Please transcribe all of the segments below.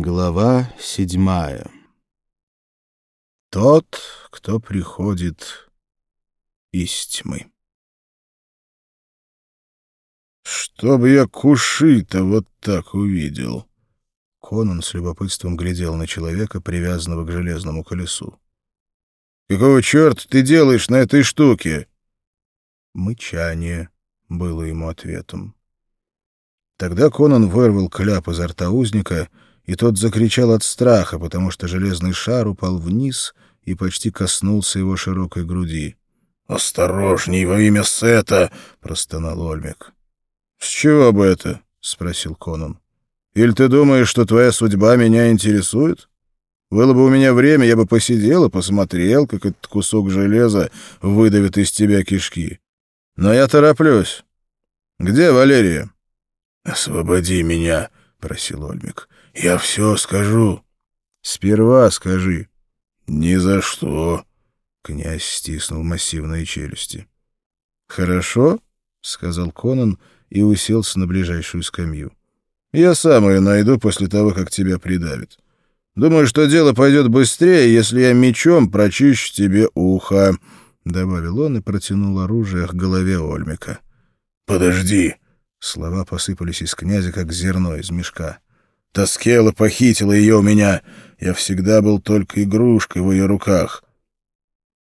Глава седьмая. Тот, кто приходит из тьмы. «Чтоб я куши-то вот так увидел!» Конан с любопытством глядел на человека, привязанного к железному колесу. «Какого черта ты делаешь на этой штуке?» Мычание было ему ответом. Тогда Конан вырвал кляп изо рта узника — и тот закричал от страха, потому что железный шар упал вниз и почти коснулся его широкой груди. «Осторожней, во имя Сета!» — простонал Ольмик. «С чего бы это?» — спросил Конан. «Или ты думаешь, что твоя судьба меня интересует? Было бы у меня время, я бы посидел и посмотрел, как этот кусок железа выдавит из тебя кишки. Но я тороплюсь. Где Валерия?» «Освободи меня!» — просил Ольмик. Я все скажу. Сперва скажи. Ни за что. Князь стиснул массивные челюсти. Хорошо, сказал Конан и уселся на ближайшую скамью. Я сам ее найду после того, как тебя придавит. Думаю, что дело пойдет быстрее, если я мечом прочищу тебе ухо, — добавил он и протянул оружие к голове Ольмика. — Подожди! Слова посыпались из князя, как зерно из мешка. Тоскела похитила ее у меня. Я всегда был только игрушкой в ее руках.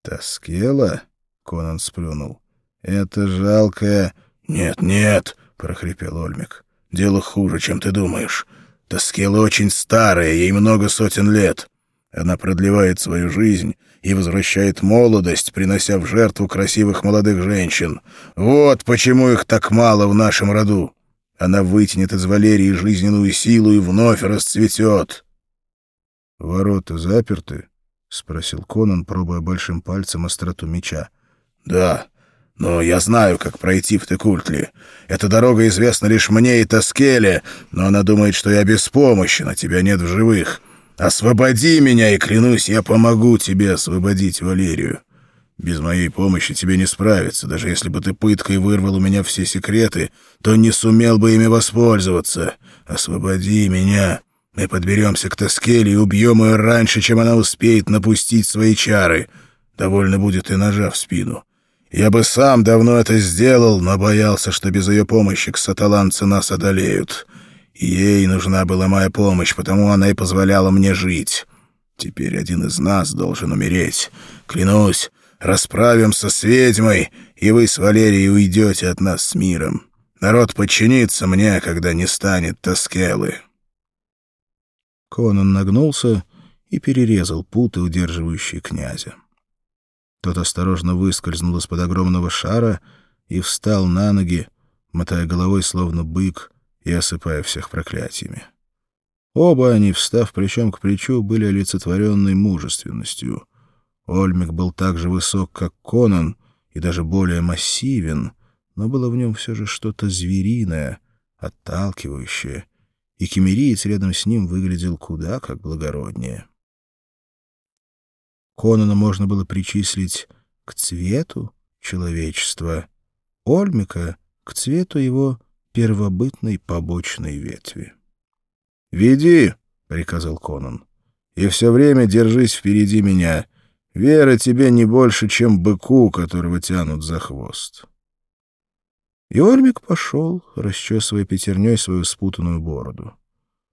«Тоскела?» — Конан сплюнул. «Это жалкое...» «Нет, нет!» — прохрипел Ольмик. «Дело хуже, чем ты думаешь. Тоскела очень старая, ей много сотен лет. Она продлевает свою жизнь и возвращает молодость, принося в жертву красивых молодых женщин. Вот почему их так мало в нашем роду. Она вытянет из Валерии жизненную силу и вновь расцветет. — Ворота заперты? — спросил Конан, пробуя большим пальцем остроту меча. — Да, но я знаю, как пройти в Текультли. Эта дорога известна лишь мне и Тоскеле, но она думает, что я беспомощен, а тебя нет в живых. Освободи меня, и клянусь, я помогу тебе освободить Валерию. Без моей помощи тебе не справиться. Даже если бы ты пыткой вырвал у меня все секреты, то не сумел бы ими воспользоваться. Освободи меня. Мы подберемся к Тоскеле и убьем ее раньше, чем она успеет напустить свои чары. Довольно будет и ножа в спину. Я бы сам давно это сделал, но боялся, что без ее помощи ксаталанцы нас одолеют. Ей нужна была моя помощь, потому она и позволяла мне жить. Теперь один из нас должен умереть. Клянусь, расправимся с ведьмой, и вы с Валерией уйдете от нас с миром. Народ подчинится мне, когда не станет Тоскелы». Конан нагнулся и перерезал путы, удерживающие князя. Тот осторожно выскользнул из-под огромного шара и встал на ноги, мотая головой, словно бык, и осыпая всех проклятиями. Оба они, встав плечом к плечу, были олицетворенной мужественностью — Ольмик был так же высок, как Конан, и даже более массивен, но было в нем все же что-то звериное, отталкивающее, и кемериец рядом с ним выглядел куда как благороднее. Конана можно было причислить к цвету человечества, Ольмика — к цвету его первобытной побочной ветви. «Веди!» — приказал Конан. «И все время держись впереди меня» Вера тебе не больше, чем быку, которого тянут за хвост. И Ольмик пошел, расчесывая пятерней свою спутанную бороду.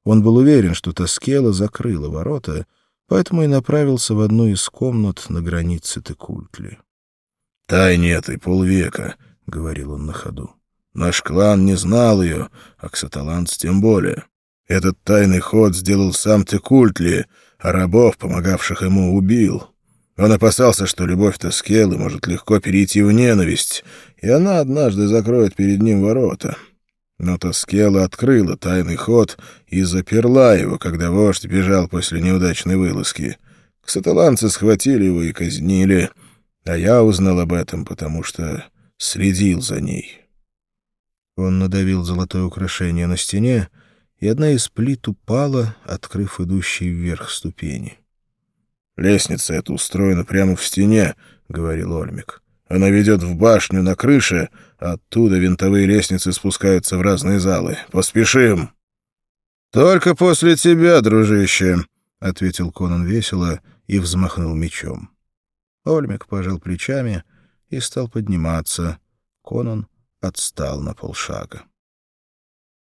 Он был уверен, что Тоскела закрыла ворота, поэтому и направился в одну из комнат на границе Текультли. — Тайне этой полвека, — говорил он на ходу. — Наш клан не знал ее, а Ксаталанц тем более. Этот тайный ход сделал сам Текультли, а рабов, помогавших ему, убил. Он опасался, что любовь Тоскелы может легко перейти в ненависть, и она однажды закроет перед ним ворота. Но Тоскела открыла тайный ход и заперла его, когда вождь бежал после неудачной вылазки. Ксаталанцы схватили его и казнили, а я узнал об этом, потому что следил за ней. Он надавил золотое украшение на стене, и одна из плит упала, открыв идущие вверх ступени. «Лестница эта устроена прямо в стене», — говорил Ольмик. «Она ведет в башню на крыше, а оттуда винтовые лестницы спускаются в разные залы. Поспешим!» «Только после тебя, дружище», — ответил Конан весело и взмахнул мечом. Ольмик пожал плечами и стал подниматься. Конан отстал на полшага.